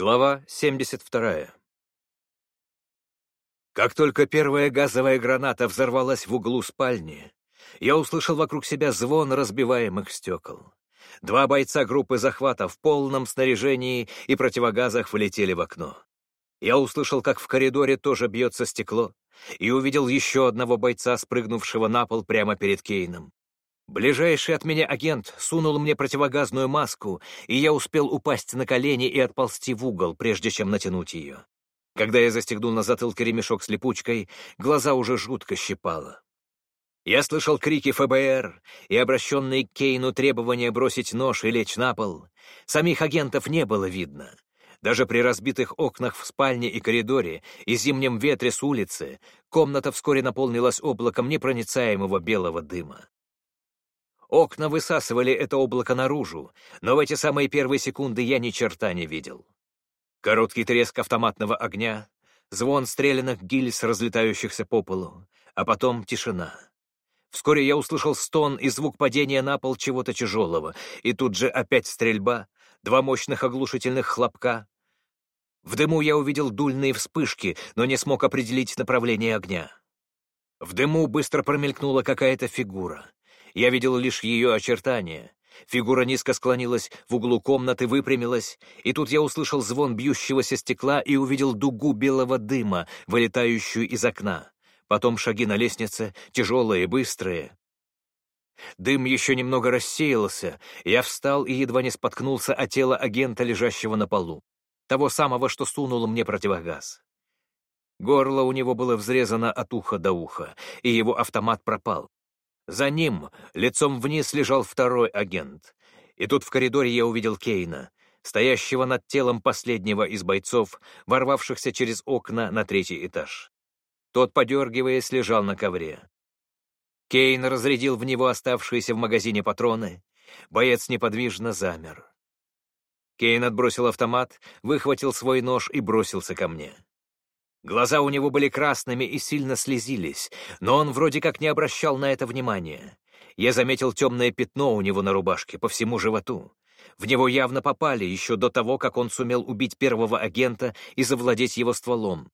Глава 72. Как только первая газовая граната взорвалась в углу спальни, я услышал вокруг себя звон разбиваемых стекол. Два бойца группы захвата в полном снаряжении и противогазах влетели в окно. Я услышал, как в коридоре тоже бьется стекло, и увидел еще одного бойца, спрыгнувшего на пол прямо перед Кейном. Ближайший от меня агент сунул мне противогазную маску, и я успел упасть на колени и отползти в угол, прежде чем натянуть ее. Когда я застегнул на затылке ремешок с липучкой, глаза уже жутко щипало. Я слышал крики ФБР и обращенные к Кейну требования бросить нож и лечь на пол. Самих агентов не было видно. Даже при разбитых окнах в спальне и коридоре и зимнем ветре с улицы комната вскоре наполнилась облаком непроницаемого белого дыма. Окна высасывали это облако наружу, но в эти самые первые секунды я ни черта не видел. Короткий треск автоматного огня, звон стрелянных гильз, разлетающихся по полу, а потом тишина. Вскоре я услышал стон и звук падения на пол чего-то тяжелого, и тут же опять стрельба, два мощных оглушительных хлопка. В дыму я увидел дульные вспышки, но не смог определить направление огня. В дыму быстро промелькнула какая-то фигура. Я видел лишь ее очертания. Фигура низко склонилась, в углу комнаты выпрямилась, и тут я услышал звон бьющегося стекла и увидел дугу белого дыма, вылетающую из окна. Потом шаги на лестнице, тяжелые, быстрые. Дым еще немного рассеялся, я встал и едва не споткнулся о тело агента, лежащего на полу. Того самого, что сунул мне противогаз. Горло у него было взрезано от уха до уха, и его автомат пропал. За ним, лицом вниз, лежал второй агент. И тут в коридоре я увидел Кейна, стоящего над телом последнего из бойцов, ворвавшихся через окна на третий этаж. Тот, подергиваясь, лежал на ковре. Кейн разрядил в него оставшиеся в магазине патроны. Боец неподвижно замер. Кейн отбросил автомат, выхватил свой нож и бросился ко мне. Глаза у него были красными и сильно слезились, но он вроде как не обращал на это внимания. Я заметил темное пятно у него на рубашке по всему животу. В него явно попали еще до того, как он сумел убить первого агента и завладеть его стволом.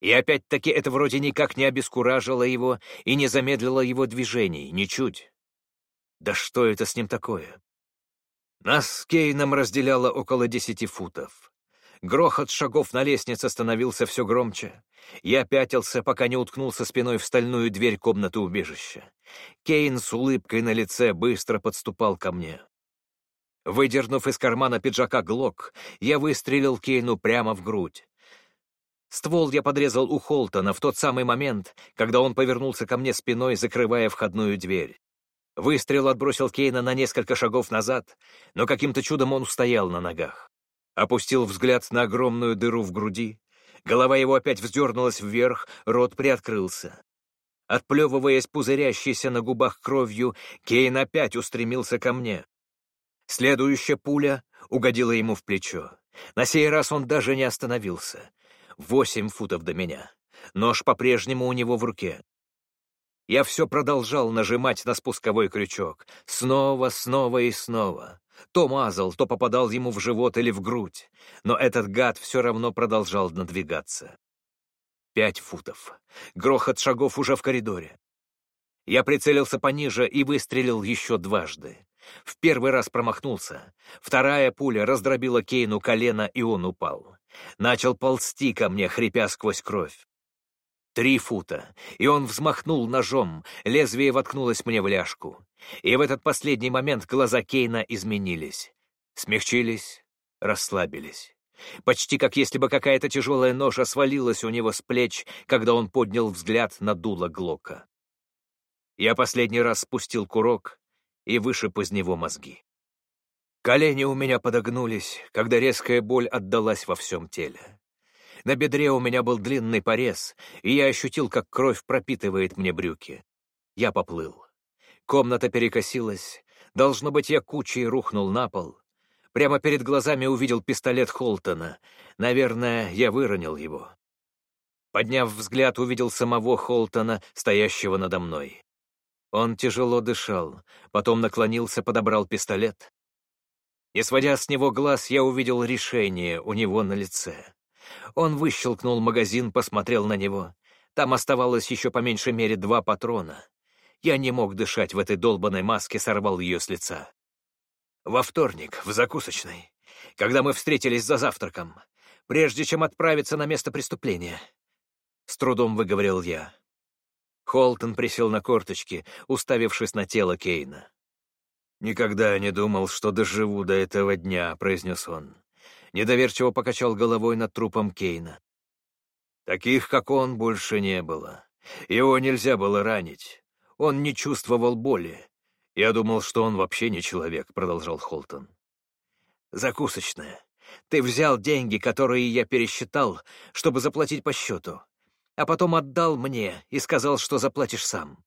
И опять-таки это вроде никак не обескуражило его и не замедлило его движений, ничуть. Да что это с ним такое? Нас с Кейном разделяло около десяти футов. Грохот шагов на лестнице становился все громче. Я пятился, пока не уткнулся спиной в стальную дверь комнаты убежища. Кейн с улыбкой на лице быстро подступал ко мне. Выдернув из кармана пиджака глок, я выстрелил Кейну прямо в грудь. Ствол я подрезал у Холтона в тот самый момент, когда он повернулся ко мне спиной, закрывая входную дверь. Выстрел отбросил Кейна на несколько шагов назад, но каким-то чудом он устоял на ногах опустил взгляд на огромную дыру в груди. Голова его опять вздернулась вверх, рот приоткрылся. Отплевываясь пузырящейся на губах кровью, Кейн опять устремился ко мне. Следующая пуля угодила ему в плечо. На сей раз он даже не остановился. Восемь футов до меня. Нож по-прежнему у него в руке. Я все продолжал нажимать на спусковой крючок. Снова, снова и снова. То мазал, то попадал ему в живот или в грудь. Но этот гад все равно продолжал надвигаться. Пять футов. Грохот шагов уже в коридоре. Я прицелился пониже и выстрелил еще дважды. В первый раз промахнулся. Вторая пуля раздробила Кейну колено, и он упал. Начал ползти ко мне, хрипя сквозь кровь. Три фута, и он взмахнул ножом, лезвие воткнулось мне в ляжку. И в этот последний момент глаза Кейна изменились. Смягчились, расслабились. Почти как если бы какая-то тяжелая ножа свалилась у него с плеч, когда он поднял взгляд на дуло Глока. Я последний раз спустил курок и вышиб из него мозги. Колени у меня подогнулись, когда резкая боль отдалась во всем теле. На бедре у меня был длинный порез, и я ощутил, как кровь пропитывает мне брюки. Я поплыл. Комната перекосилась. Должно быть, я кучей рухнул на пол. Прямо перед глазами увидел пистолет Холтона. Наверное, я выронил его. Подняв взгляд, увидел самого Холтона, стоящего надо мной. Он тяжело дышал, потом наклонился, подобрал пистолет. Не сводя с него глаз, я увидел решение у него на лице. Он выщелкнул магазин, посмотрел на него. Там оставалось еще по меньшей мере два патрона. Я не мог дышать в этой долбанной маске, сорвал ее с лица. Во вторник, в закусочной, когда мы встретились за завтраком, прежде чем отправиться на место преступления. С трудом выговорил я. Холтон присел на корточки, уставившись на тело Кейна. «Никогда не думал, что доживу до этого дня», — произнес он. Недоверчиво покачал головой над трупом Кейна. Таких, как он, больше не было. Его нельзя было ранить. Он не чувствовал боли. Я думал, что он вообще не человек, — продолжал Холтон. Закусочная. Ты взял деньги, которые я пересчитал, чтобы заплатить по счету, а потом отдал мне и сказал, что заплатишь сам.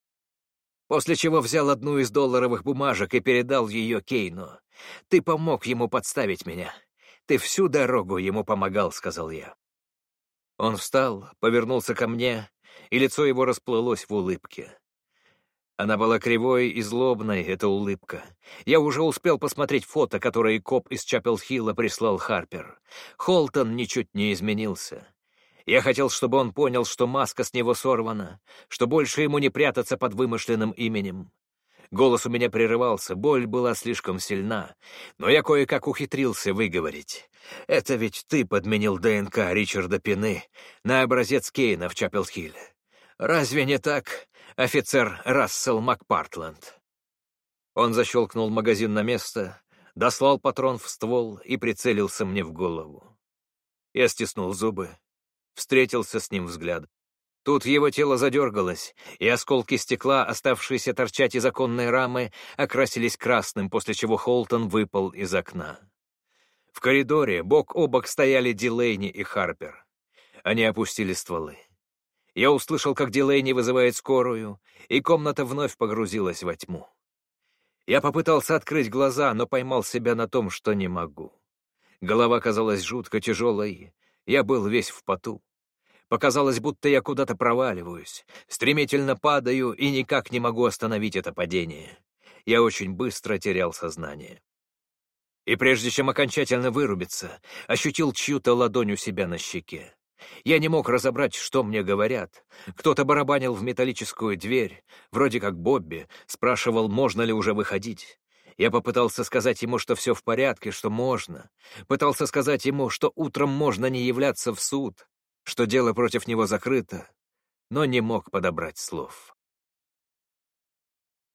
После чего взял одну из долларовых бумажек и передал ее Кейну. Ты помог ему подставить меня. Ты всю дорогу ему помогал, — сказал я. Он встал, повернулся ко мне, и лицо его расплылось в улыбке. Она была кривой и злобной, эта улыбка. Я уже успел посмотреть фото, которое коп из Чапел-Хилла прислал Харпер. Холтон ничуть не изменился. Я хотел, чтобы он понял, что маска с него сорвана, что больше ему не прятаться под вымышленным именем. Голос у меня прерывался, боль была слишком сильна, но я кое-как ухитрился выговорить. «Это ведь ты подменил ДНК Ричарда Пины на образец Кейна в Чапелхилле. Разве не так, офицер Рассел Макпартленд?» Он защелкнул магазин на место, дослал патрон в ствол и прицелился мне в голову. Я стиснул зубы, встретился с ним взглядом. Тут его тело задергалось, и осколки стекла, оставшиеся торчать из оконной рамы, окрасились красным, после чего Холтон выпал из окна. В коридоре бок о бок стояли Дилейни и Харпер. Они опустили стволы. Я услышал, как Дилейни вызывает скорую, и комната вновь погрузилась во тьму. Я попытался открыть глаза, но поймал себя на том, что не могу. Голова казалась жутко тяжелой, я был весь в поту. Показалось, будто я куда-то проваливаюсь, стремительно падаю и никак не могу остановить это падение. Я очень быстро терял сознание. И прежде чем окончательно вырубиться, ощутил чью-то ладонь у себя на щеке. Я не мог разобрать, что мне говорят. Кто-то барабанил в металлическую дверь, вроде как Бобби, спрашивал, можно ли уже выходить. Я попытался сказать ему, что все в порядке, что можно. Пытался сказать ему, что утром можно не являться в суд, что дело против него закрыто, но не мог подобрать слов.